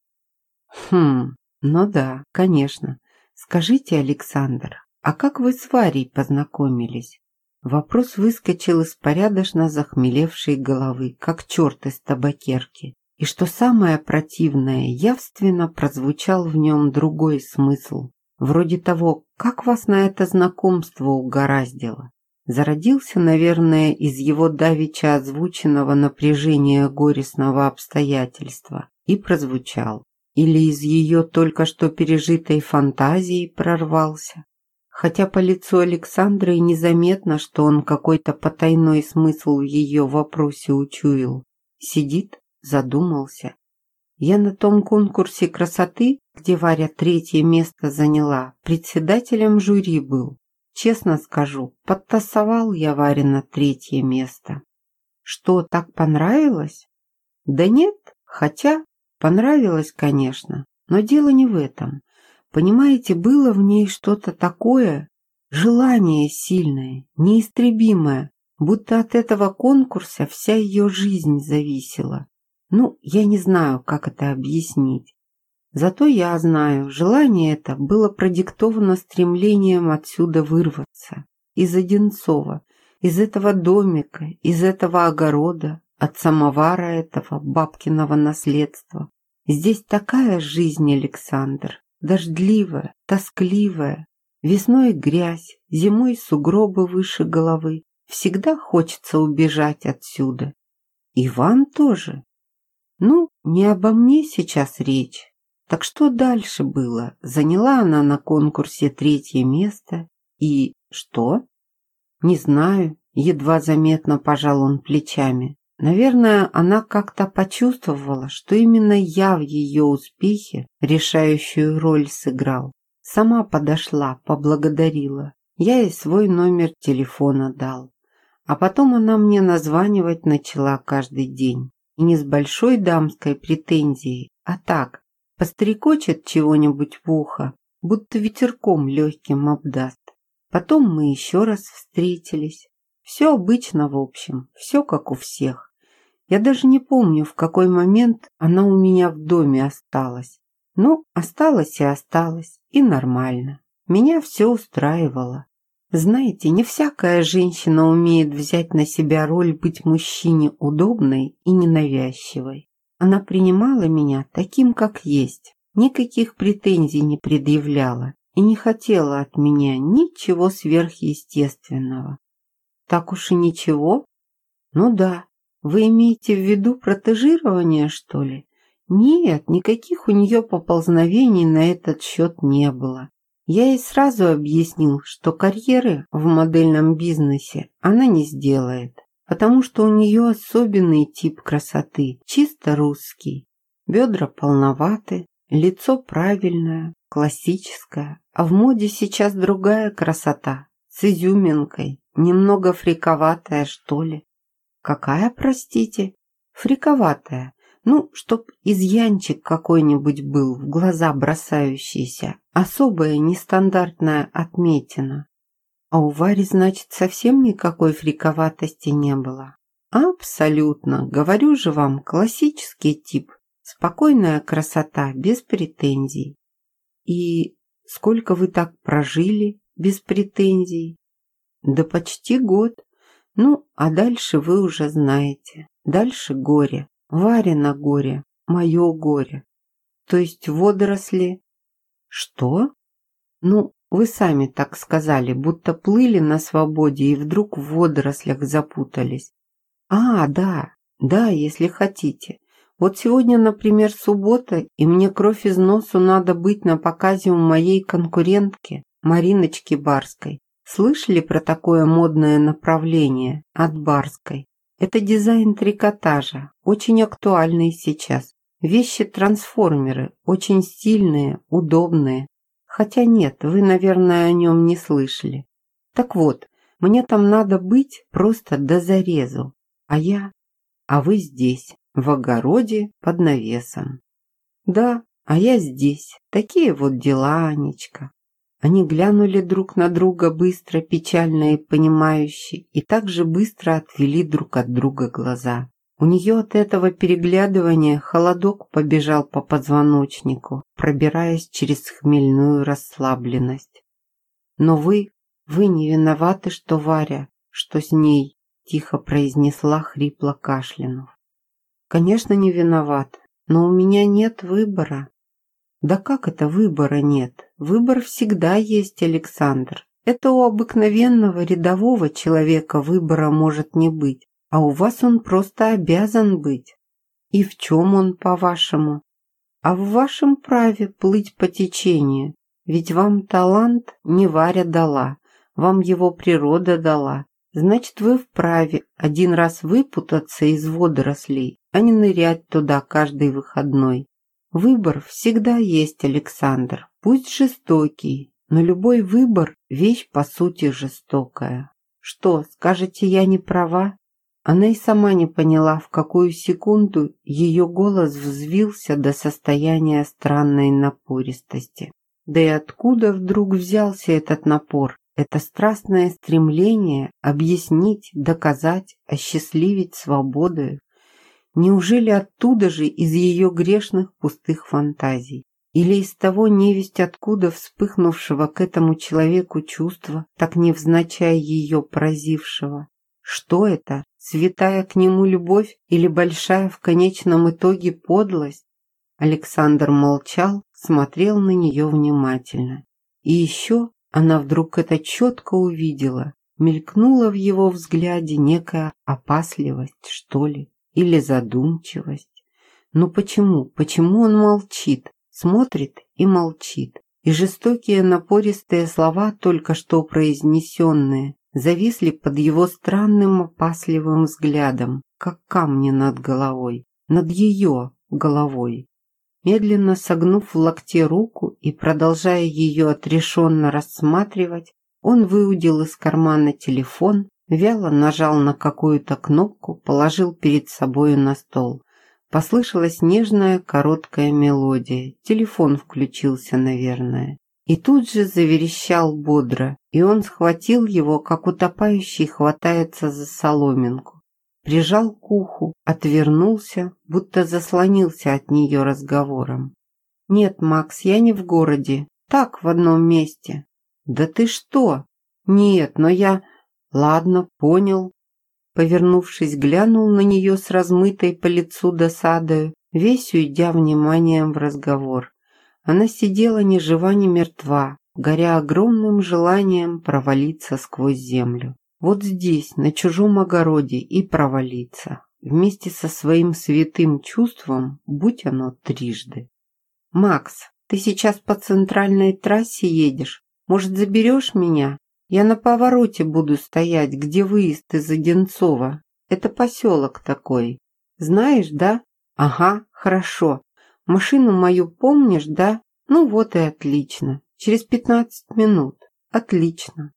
Хм, ну да, конечно. Скажите, Александр, а как вы с Варей познакомились? Вопрос выскочил из порядочно захмелевшей головы, как черт из табакерки. И что самое противное, явственно прозвучал в нем другой смысл. Вроде того, как вас на это знакомство угораздило. Зародился, наверное, из его давеча озвученного напряжения горестного обстоятельства и прозвучал. Или из ее только что пережитой фантазии прорвался хотя по лицу Александры и незаметно, что он какой-то потайной смысл в ее вопросе учуял. Сидит, задумался. Я на том конкурсе красоты, где Варя третье место заняла, председателем жюри был. Честно скажу, подтасовал я Варе на третье место. Что, так понравилось? Да нет, хотя понравилось, конечно, но дело не в этом. Понимаете, было в ней что-то такое, желание сильное, неистребимое, будто от этого конкурса вся ее жизнь зависела. Ну, я не знаю, как это объяснить. Зато я знаю, желание это было продиктовано стремлением отсюда вырваться, из Одинцова, из этого домика, из этого огорода, от самовара этого бабкиного наследства. Здесь такая жизнь, Александр, дождливая, тоскливая, весной грязь, зимой сугробы выше головы. Всегда хочется убежать отсюда. И вам тоже. Ну, не обо мне сейчас речь. Так что дальше было? Заняла она на конкурсе третье место. И что? Не знаю, едва заметно пожал он плечами. Наверное, она как-то почувствовала, что именно я в ее успехе решающую роль сыграл. Сама подошла, поблагодарила. Я ей свой номер телефона дал. А потом она мне названивать начала каждый день. И не с большой дамской претензией, а так, пострекочет чего-нибудь в ухо, будто ветерком легким обдаст. Потом мы еще раз встретились. Все обычно, в общем, все как у всех. Я даже не помню, в какой момент она у меня в доме осталась. Ну, осталась и осталась, и нормально. Меня все устраивало. Знаете, не всякая женщина умеет взять на себя роль быть мужчине удобной и ненавязчивой. Она принимала меня таким, как есть, никаких претензий не предъявляла и не хотела от меня ничего сверхъестественного. Так уж и ничего? Ну да, вы имеете в виду протежирование, что ли? Нет, никаких у нее поползновений на этот счет не было. Я ей сразу объяснил, что карьеры в модельном бизнесе она не сделает, потому что у нее особенный тип красоты, чисто русский. Бедра полноваты, лицо правильное, классическое, а в моде сейчас другая красота, с изюминкой, немного фриковатая, что ли. Какая, простите? Фриковатая. Ну, чтоб изъянчик какой-нибудь был, в глаза бросающийся. Особая нестандартная отметина. А у Вари, значит, совсем никакой фриковатости не было. Абсолютно. Говорю же вам, классический тип. Спокойная красота, без претензий. И сколько вы так прожили без претензий? Да почти год. Ну, а дальше вы уже знаете. Дальше горе. Варено горе. Мое горе. То есть водоросли... Что? Ну, вы сами так сказали, будто плыли на свободе и вдруг в водорослях запутались. А, да, да, если хотите. Вот сегодня, например, суббота, и мне кровь из носу надо быть на показе у моей конкурентки, Мариночки Барской. Слышали про такое модное направление от Барской? Это дизайн трикотажа, очень актуальный сейчас. Вещи-трансформеры, очень стильные, удобные. Хотя нет, вы, наверное, о нем не слышали. Так вот, мне там надо быть просто до зарезу. А я, а вы здесь, в огороде под навесом. Да, а я здесь. Такие вот дела, Анечка. Они глянули друг на друга быстро, печально и понимающе, и также быстро отвели друг от друга глаза. У нее от этого переглядывания холодок побежал по позвоночнику, пробираясь через хмельную расслабленность. «Но вы, вы не виноваты, что Варя, что с ней», тихо произнесла хрипло кашлянув. «Конечно, не виноват, но у меня нет выбора». «Да как это выбора нет? Выбор всегда есть, Александр. Это у обыкновенного рядового человека выбора может не быть а у вас он просто обязан быть. И в чем он, по-вашему? А в вашем праве плыть по течению, ведь вам талант не Варя дала, вам его природа дала. Значит, вы вправе один раз выпутаться из водорослей, а не нырять туда каждый выходной. Выбор всегда есть, Александр, пусть жестокий, но любой выбор – вещь по сути жестокая. Что, скажете, я не права? Она и сама не поняла, в какую секунду ее голос взвился до состояния странной напористости. Да и откуда вдруг взялся этот напор, это страстное стремление объяснить, доказать, осчастливить свободою? Неужели оттуда же из ее грешных пустых фантазий? Или из того невесть откуда вспыхнувшего к этому человеку чувства, так невзначай ее поразившего? Что это? Святая к нему любовь или большая в конечном итоге подлость? Александр молчал, смотрел на нее внимательно. И еще она вдруг это четко увидела. Мелькнула в его взгляде некая опасливость, что ли, или задумчивость. Но почему, почему он молчит, смотрит и молчит? И жестокие напористые слова, только что произнесенные, зависли под его странным опасливым взглядом, как камни над головой, над ее головой. Медленно согнув в локте руку и продолжая ее отрешенно рассматривать, он выудил из кармана телефон, вяло нажал на какую-то кнопку, положил перед собою на стол. Послышалась нежная короткая мелодия. Телефон включился, наверное. И тут же заверещал бодро, и он схватил его, как утопающий хватается за соломинку. Прижал к уху, отвернулся, будто заслонился от нее разговором. «Нет, Макс, я не в городе. Так, в одном месте». «Да ты что?» «Нет, но я...» «Ладно, понял». Повернувшись, глянул на нее с размытой по лицу досадою, весь уйдя вниманием в разговор. Она сидела ни жива, ни мертва, горя огромным желанием провалиться сквозь землю. Вот здесь, на чужом огороде, и провалиться. Вместе со своим святым чувством, будь оно трижды. «Макс, ты сейчас по центральной трассе едешь? Может, заберешь меня? Я на повороте буду стоять, где выезд из Одинцова. Это поселок такой. Знаешь, да? Ага, хорошо. Машину мою помнишь, да? Ну вот и отлично. Через пятнадцать минут. Отлично.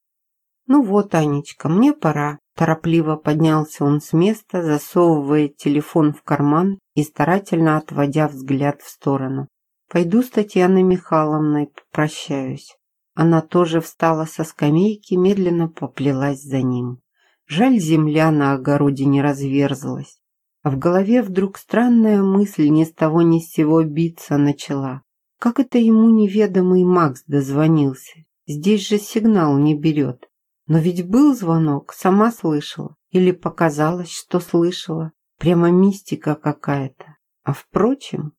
Ну вот, Анечка, мне пора. Торопливо поднялся он с места, засовывая телефон в карман и старательно отводя взгляд в сторону. Пойду с Татьяной Михайловной попрощаюсь. Она тоже встала со скамейки, медленно поплелась за ним. Жаль, земля на огороде не разверзлась. А в голове вдруг странная мысль ни с того ни с сего биться начала. Как это ему неведомый Макс дозвонился? Здесь же сигнал не берет. Но ведь был звонок, сама слышала. Или показалось, что слышала. Прямо мистика какая-то. А впрочем,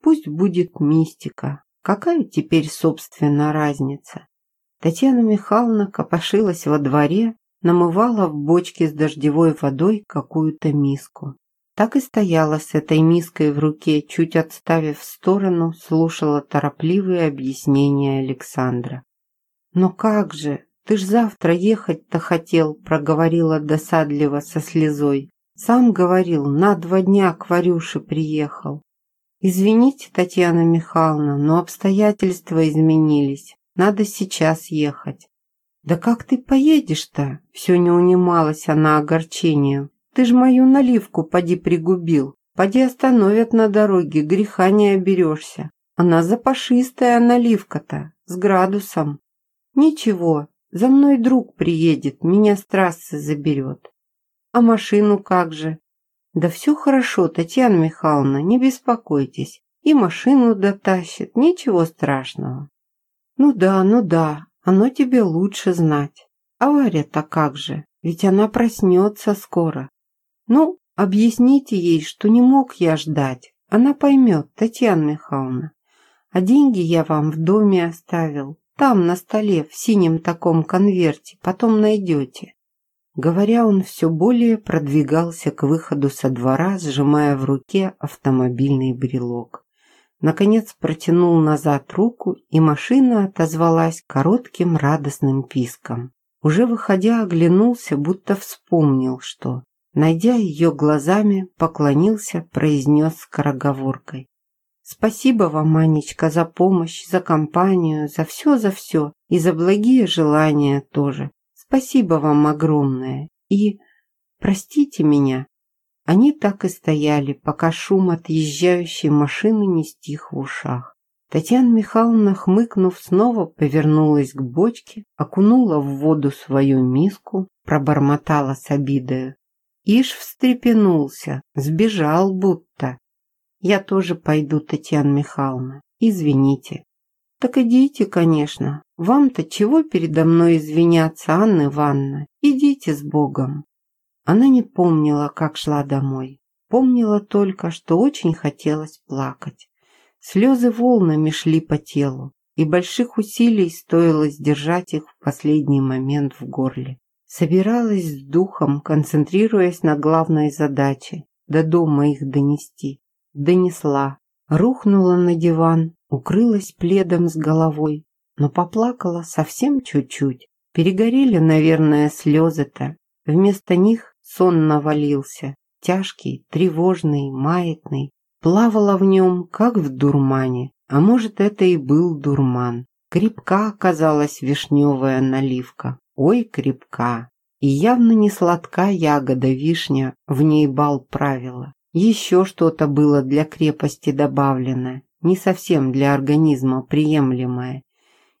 пусть будет мистика. Какая теперь, собственно, разница? Татьяна Михайловна копошилась во дворе, намывала в бочке с дождевой водой какую-то миску. Так и стояла с этой миской в руке, чуть отставив в сторону, слушала торопливые объяснения Александра. «Но как же? Ты ж завтра ехать-то хотел», — проговорила досадливо со слезой. «Сам говорил, на два дня к Варюше приехал». «Извините, Татьяна Михайловна, но обстоятельства изменились. Надо сейчас ехать». «Да как ты поедешь-то?» Все не унималась она огорчением. Ты ж мою наливку поди пригубил. Поди остановят на дороге, греха не оберешься. Она запашистая наливка-то, с градусом. Ничего, за мной друг приедет, меня с трассы заберет. А машину как же? Да все хорошо, Татьяна Михайловна, не беспокойтесь. И машину дотащит, ничего страшного. Ну да, ну да, оно тебе лучше знать. А Варя-то как же, ведь она проснется скоро. Ну, объясните ей, что не мог я ждать. Она поймет, Татьяна Михайловна. А деньги я вам в доме оставил. Там, на столе, в синем таком конверте. Потом найдете. Говоря, он все более продвигался к выходу со двора, сжимая в руке автомобильный брелок. Наконец протянул назад руку, и машина отозвалась коротким радостным писком. Уже выходя, оглянулся, будто вспомнил, что, найдя ее глазами, поклонился, произнес скороговоркой. «Спасибо вам, Манечка, за помощь, за компанию, за все, за все, и за благие желания тоже. Спасибо вам огромное. И простите меня, они так и стояли, пока шум отъезжающей машины не стих в ушах. Татьяна Михайловна, хмыкнув, снова повернулась к бочке, окунула в воду свою миску, пробормотала с обидою. Ишь встрепенулся, сбежал будто. Я тоже пойду, Татьяна Михайловна, извините. Так идите, конечно. Вам-то чего передо мной извиняться, Анна Ивановна? Идите с Богом. Она не помнила, как шла домой. Помнила только, что очень хотелось плакать. Слезы волнами шли по телу, и больших усилий стоило сдержать их в последний момент в горле. Собиралась с духом, концентрируясь на главной задаче – до дома их донести. Донесла. Рухнула на диван, укрылась пледом с головой, но поплакала совсем чуть-чуть. Перегорели, наверное, слезы-то. Вместо них Сон навалился, тяжкий, тревожный, маятный. Плавала в нем, как в дурмане. А может, это и был дурман. Крепка оказалась вишневая наливка. Ой, крепка. И явно не сладка ягода вишня, в ней бал правила. Еще что-то было для крепости добавлено, не совсем для организма приемлемое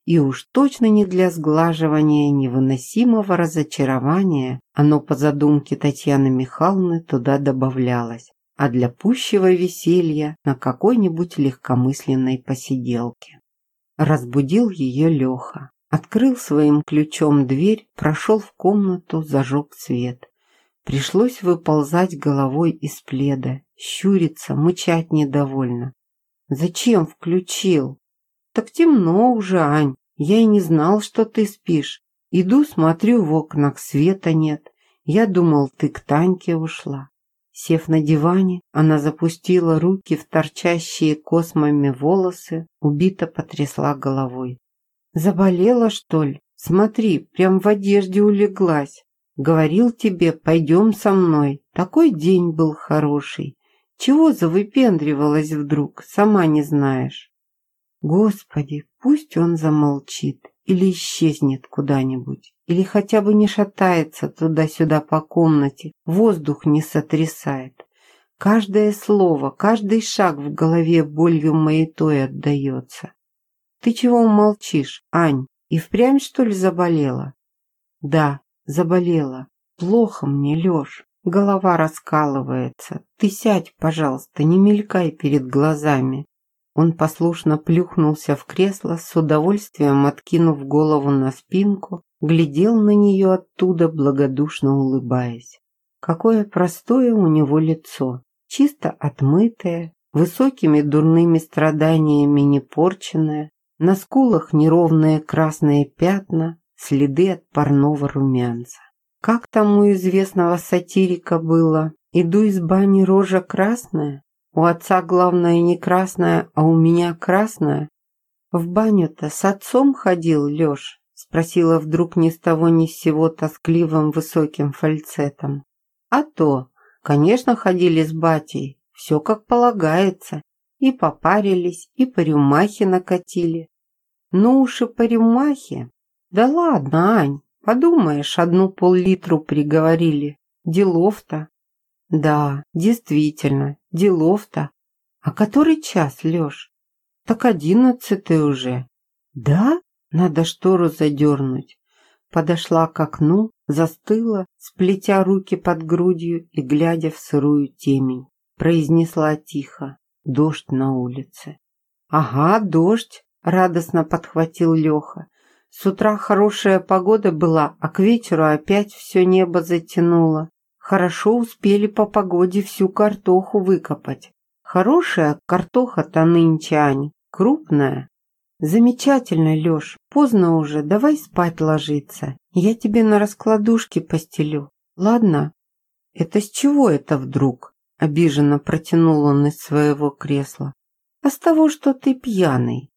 и уж точно не для сглаживания невыносимого разочарования оно по задумке Татьяны Михайловны туда добавлялось, а для пущего веселья на какой-нибудь легкомысленной посиделке. Разбудил ее Леха. Открыл своим ключом дверь, прошел в комнату, зажег свет. Пришлось выползать головой из пледа, щуриться, мычать недовольно. «Зачем включил?» «Так темно уже, Ань. Я и не знал, что ты спишь. Иду, смотрю, в окнах света нет. Я думал, ты к Таньке ушла». Сев на диване, она запустила руки в торчащие космами волосы, убито потрясла головой. «Заболела, что ли? Смотри, прям в одежде улеглась. Говорил тебе, пойдем со мной. Такой день был хороший. Чего завыпендривалась вдруг, сама не знаешь?» Господи, пусть он замолчит или исчезнет куда-нибудь, или хотя бы не шатается туда-сюда по комнате, воздух не сотрясает. Каждое слово, каждый шаг в голове болью маятой отдается. Ты чего молчишь, Ань? И впрямь, что ли, заболела? Да, заболела. Плохо мне, Лёш. Голова раскалывается. Ты сядь, пожалуйста, не мелькай перед глазами. Он послушно плюхнулся в кресло, с удовольствием откинув голову на спинку, глядел на нее оттуда, благодушно улыбаясь. Какое простое у него лицо, чисто отмытое, высокими дурными страданиями не порченное, на скулах неровные красные пятна, следы от парного румянца. Как там у известного сатирика было? «Иду из бани рожа красная?» У отца главное не красное, а у меня красное. В баню-то с отцом ходил Лёш? Спросила вдруг ни с того ни с сего тоскливым высоким фальцетом. А то, конечно, ходили с батей, все как полагается. И попарились, и по накатили. Ну уж и по. Да ладно, Ань, подумаешь, одну пол-литру приговорили. Делов-то. Да, действительно, делов-то. А который час, Лёш? Так одиннадцатый уже. Да? Надо штору задернуть. Подошла к окну, застыла, сплетя руки под грудью и глядя в сырую темень. Произнесла тихо. Дождь на улице. Ага, дождь, радостно подхватил Леха. С утра хорошая погода была, а к вечеру опять все небо затянуло. Хорошо успели по погоде всю картоху выкопать. Хорошая картоха-то нынче, Ань, крупная. Замечательно, Лёш, поздно уже, давай спать ложиться. Я тебе на раскладушке постелю. Ладно? Это с чего это вдруг? Обиженно протянул он из своего кресла. А с того, что ты пьяный.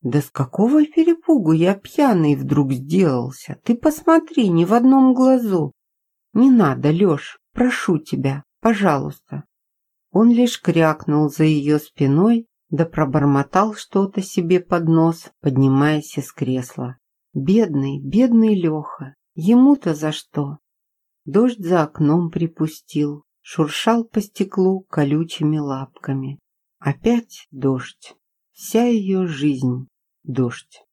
Да с какого перепугу я пьяный вдруг сделался? Ты посмотри, ни в одном глазу. «Не надо, Лёш, прошу тебя, пожалуйста». Он лишь крякнул за ее спиной, да пробормотал что-то себе под нос, поднимаясь из кресла. Бедный, бедный Леха, ему-то за что? Дождь за окном припустил, шуршал по стеклу колючими лапками. Опять дождь. Вся ее жизнь — дождь.